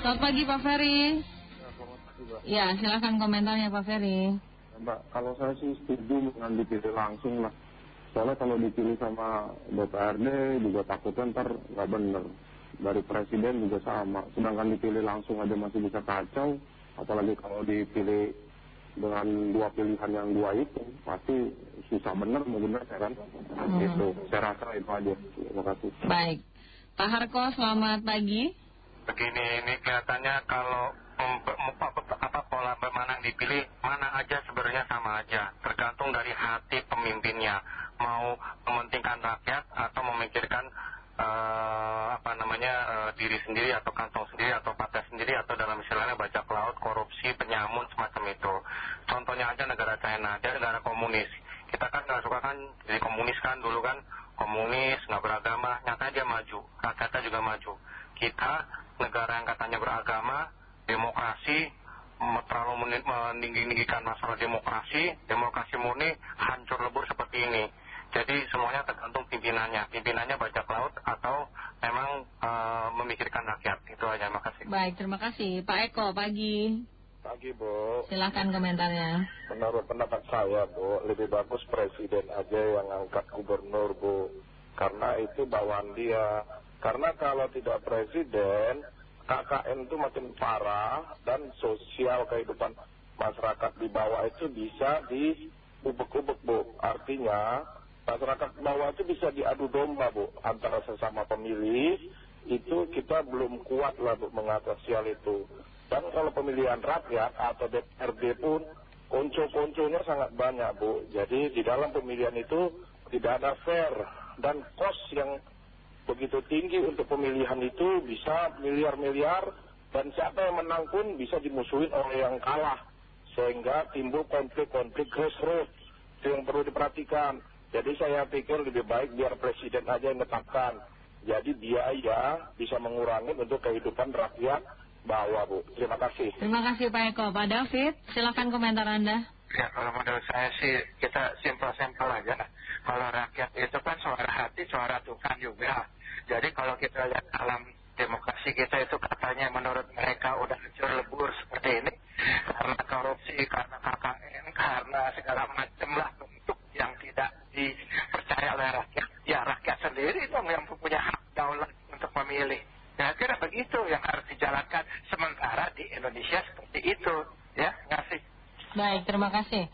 Selamat pagi Pak Ferry. Ya, selamat pagi. Ya, silakan komentarnya Pak Ferry. Ya, Mbak, kalau saya sih setuju dengan dipilih langsung lah. Soalnya kalau dipilih sama DPRD juga takutnya ntar nggak bener. Dari presiden juga sama. Sedangkan dipilih langsung aja masih bisa kacau. Apalagi kalau dipilih dengan dua pilihan yang dua itu, pasti susah bener mau bener ya kan. Gitu. Saya rasa itu aja. Terima kasih. Baik. Pak Harko, selamat pagi. Begini ini kelihatannya kalau apa, pola memandang dipilih mana aja sebenarnya sama aja. Tergantung dari hati pemimpinnya. Mau mementingkan rakyat atau memikirkan eh, apa namanya eh, diri sendiri atau kantong sendiri atau partai sendiri atau dalam istilahnya bajak laut korupsi penyamun semacam itu. Contohnya aja negara China dia negara komunis. Kita kan nggak suka kan jadi komunis kan dulu kan. Komunis nggak beragama nyatanya dia maju rakyatnya juga maju kita negara yang katanya beragama demokrasi terlalu meni- meninggi-ninggikan masalah demokrasi demokrasi murni hancur lebur seperti ini jadi semuanya tergantung pimpinannya pimpinannya bajak laut atau memang eh, memikirkan rakyat itu aja makasih Baik, terima kasih. Pak Eko, pagi. Pagi Bu, Silakan komentarnya. menurut pendapat saya Bu, lebih bagus presiden aja yang angkat gubernur Bu. Karena itu bawaan dia. Karena kalau tidak presiden, KKN itu makin parah dan sosial kehidupan masyarakat di bawah itu bisa diubek-ubek Bu. Artinya masyarakat bawah itu bisa diadu domba Bu antara sesama pemilih itu kita belum kuat lah Bu mengatasi hal itu. Dan kalau pemilihan rakyat atau DPRD pun konco-konconya sangat banyak Bu. Jadi di dalam pemilihan itu tidak ada fair dan cost yang begitu tinggi untuk pemilihan itu bisa miliar-miliar dan siapa yang menang pun bisa dimusuhin oleh yang kalah sehingga timbul konflik-konflik grassroots itu yang perlu diperhatikan jadi saya pikir lebih baik biar presiden aja yang menetapkan jadi biaya bisa mengurangi untuk kehidupan rakyat bawah Bu terima kasih Terima kasih Pak Eko. Pak David, silakan komentar Anda. Ya kalau menurut saya sih kita simpel-simpel aja. Kalau rakyat itu kan suara hati, suara Tuhan juga. Kalau kita lihat alam demokrasi kita itu katanya menurut mereka udah hancur lebur seperti ini. Karena korupsi, karena KKN, karena segala macam lah bentuk yang tidak dipercaya oleh rakyat. Ya rakyat sendiri dong yang punya hak daulat untuk memilih. Ya kira begitu yang harus dijalankan. Sementara di Indonesia seperti itu. Ya, ngasih. Baik, terima kasih.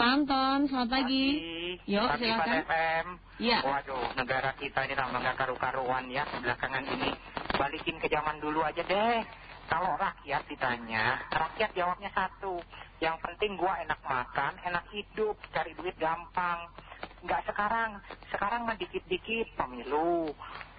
Pak Anton, selamat pagi. Pagi Pak silakan. FM. Iya. Waduh, negara kita ini tambah nggak karu-karuan ya belakangan ini. Balikin ke zaman dulu aja deh. Kalau rakyat ditanya, rakyat jawabnya satu. Yang penting gua enak makan, enak hidup, cari duit gampang. Nggak sekarang. Sekarang mah dikit-dikit pemilu.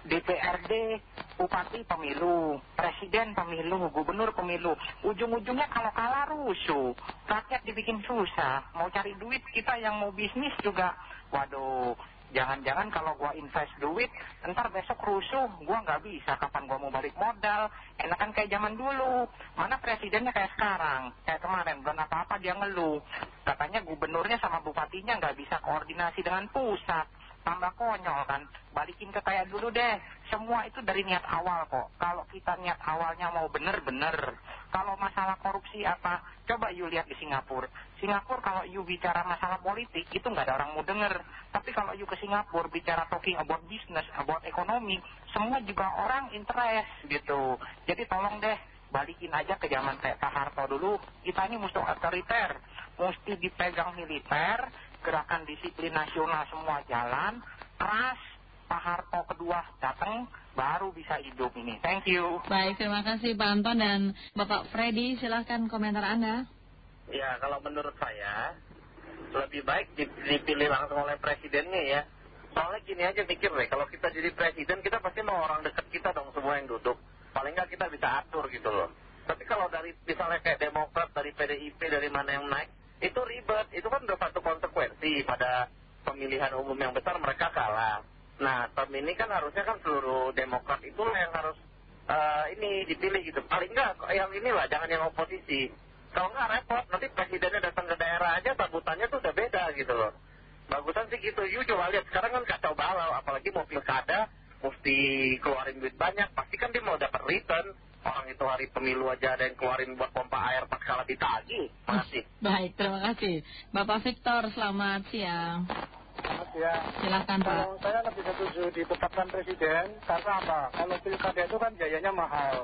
DPRD, bupati pemilu, presiden pemilu, gubernur pemilu. Ujung-ujungnya kalau kalah rusuh, rakyat dibikin susah. Mau cari duit kita yang mau bisnis juga, waduh. Jangan-jangan kalau gua invest duit, ntar besok rusuh, gua nggak bisa. Kapan gua mau balik modal? Enakan kayak zaman dulu. Mana presidennya kayak sekarang? Kayak kemarin, belum apa-apa dia ngeluh. Katanya gubernurnya sama bupatinya nggak bisa koordinasi dengan pusat tambah konyol kan. Balikin ke kayak dulu deh. Semua itu dari niat awal kok. Kalau kita niat awalnya mau bener-bener. Kalau masalah korupsi apa coba you lihat di Singapura. Singapura kalau you bicara masalah politik itu nggak ada orang mau denger. Tapi kalau you ke Singapura bicara talking about business about ekonomi semua juga orang interest gitu. Jadi tolong deh balikin aja ke zaman kayak Pak Harto dulu. Kita ini mesti otoriter. Mesti dipegang militer gerakan disiplin nasional semua jalan keras Pak Harto kedua datang baru bisa hidup ini thank you Baik, terima kasih Pak Anton dan Bapak Freddy, silahkan komentar Anda. Ya, kalau menurut saya lebih baik di- dipilih langsung oleh presidennya ya. Soalnya gini aja mikir deh, kalau kita jadi presiden kita pasti mau orang dekat kita dong semua yang duduk. Paling nggak kita bisa atur gitu loh. Tapi kalau dari misalnya kayak Demokrat, dari PDIP, dari mana yang naik, itu ribet. Itu kan udah satu konsekuensi pada pemilihan umum yang besar mereka kalah. Nah, term ini kan harusnya kan seluruh Demokrat itulah yang harus eh, ini dipilih gitu. Paling nggak yang inilah, jangan yang oposisi. Kalau nggak repot, nanti presidennya datang ke daerah aja, babutannya tuh udah beda gitu loh. Bagusan sih gitu, you coba lihat sekarang kan kacau balau, apalagi mau pilkada, mesti keluarin duit banyak, pasti kan dia mau dapat return. Orang itu hari pemilu aja ada yang keluarin buat pompa air paksa lebih ditagih masih Baik, terima kasih. Bapak Victor, selamat siang. Ya, Silakan Pak. kalau saya lebih setuju ditetapkan presiden karena apa? Kalau pilkada itu kan biayanya mahal.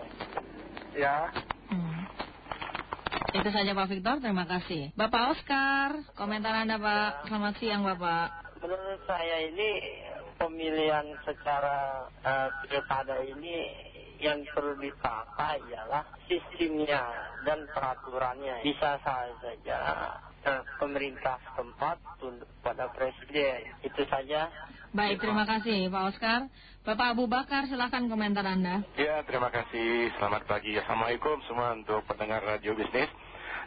Ya, Hmm. Itu saja Pak Victor, terima kasih. Bapak Oscar, komentar Anda Pak. Selamat siang Bapak. Menurut saya ini pemilihan secara eh, pilkada ini yang perlu ditata ialah sistemnya dan peraturannya. Bisa saja eh, pemerintah setempat tunduk pada presiden. Itu saja. Baik, terima kasih Pak Oscar. Bapak Abu Bakar, silakan komentar Anda. Ya, terima kasih. Selamat pagi. Assalamualaikum semua untuk pendengar radio bisnis.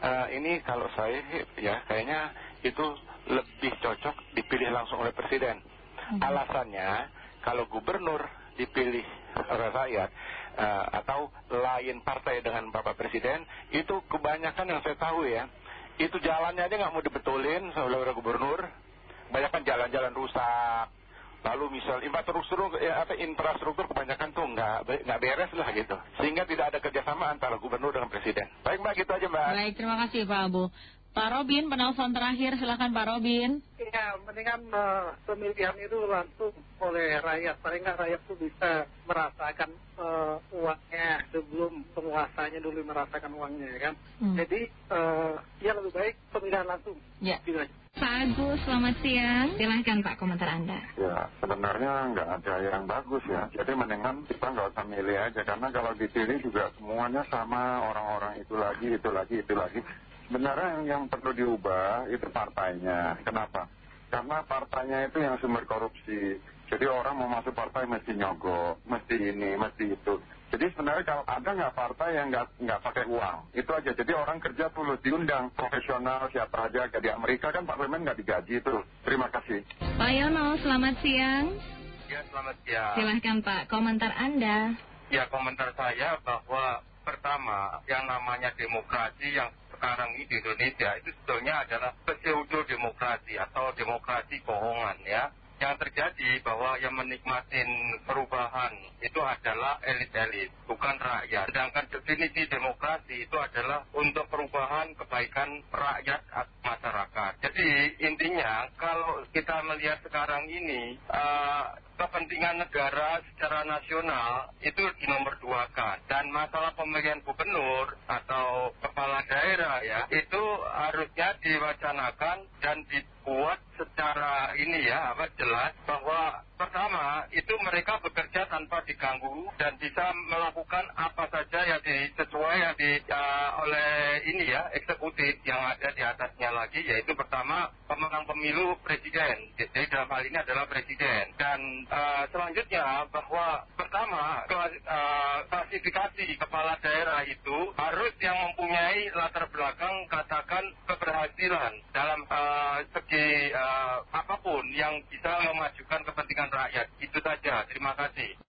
Eh, ini kalau saya ya kayaknya itu lebih cocok dipilih langsung oleh presiden. Alasannya kalau gubernur dipilih oleh rakyat eh, atau lain partai dengan bapak presiden itu kebanyakan yang saya tahu ya itu jalannya aja nggak mau dibetulin oleh gubernur. Banyakan jalan-jalan rusak, Lalu misal infrastruktur, ya, apa, infrastruktur kebanyakan tuh nggak nggak beres lah gitu. Sehingga tidak ada kerjasama antara gubernur dengan presiden. Baik mbak, gitu aja mbak. Baik, terima kasih Pak Abu. Pak Robin, penelpon terakhir, silakan Pak Robin. ya mendingan eh, pemilihan itu langsung oleh rakyat. Paling nggak rakyat tuh bisa merasakan eh, uangnya sebelum penguasanya dulu merasakan uangnya ya kan. Hmm. Jadi eh, ya lebih baik pemilihan langsung. Ya. Gitu. Pak Agus, selamat siang. Silahkan Pak komentar Anda. Ya, sebenarnya nggak ada yang bagus ya. Jadi mendingan kita nggak usah milih aja. Karena kalau dipilih juga semuanya sama orang-orang itu lagi, itu lagi, itu lagi. Sebenarnya yang, yang perlu diubah itu partainya. Kenapa? Karena partainya itu yang sumber korupsi. Jadi orang mau masuk partai mesti nyogok, mesti ini, mesti itu. Jadi sebenarnya kalau ada nggak partai yang nggak nggak pakai uang, itu aja. Jadi orang kerja tulus diundang profesional siapa aja. Kayak di Amerika kan parlemen nggak digaji itu. Terima kasih. Pak Yono, selamat siang. Ya, selamat siang. Silahkan Pak, komentar Anda. Ya, komentar saya bahwa pertama, yang namanya demokrasi yang sekarang ini di Indonesia itu sebetulnya adalah pseudo demokrasi atau demokrasi bohongan ya. Yang terjadi bahwa yang menikmatin perubahan itu adalah elit-elit, bukan rakyat. Sedangkan definisi demokrasi itu adalah untuk perubahan kebaikan rakyat masyarakat. Jadi intinya kalau kita melihat sekarang ini, eh, kepentingan negara secara nasional itu dinomor dua kan. Dan masalah pemilihan gubernur atau kepala daerah ya, itu harusnya diwacanakan dan dibuat secara ini ya, apa jelas bahwa pertama itu mereka bekerja tanpa diganggu dan bisa melakukan apa saja yang di, sesuai yang di, ya, oleh ini ya eksekutif yang ada di atasnya lagi yaitu pertama pemegang pemilu presiden. Jadi dalam hal ini adalah presiden. Dan eh, selanjutnya bahwa pertama eh, klasifikasi kepala daerah itu harus yang mempunyai latar belakang katakan keberhasilan dalam eh, segi eh, apa pun yang bisa memajukan kepentingan rakyat. Itu saja. Terima kasih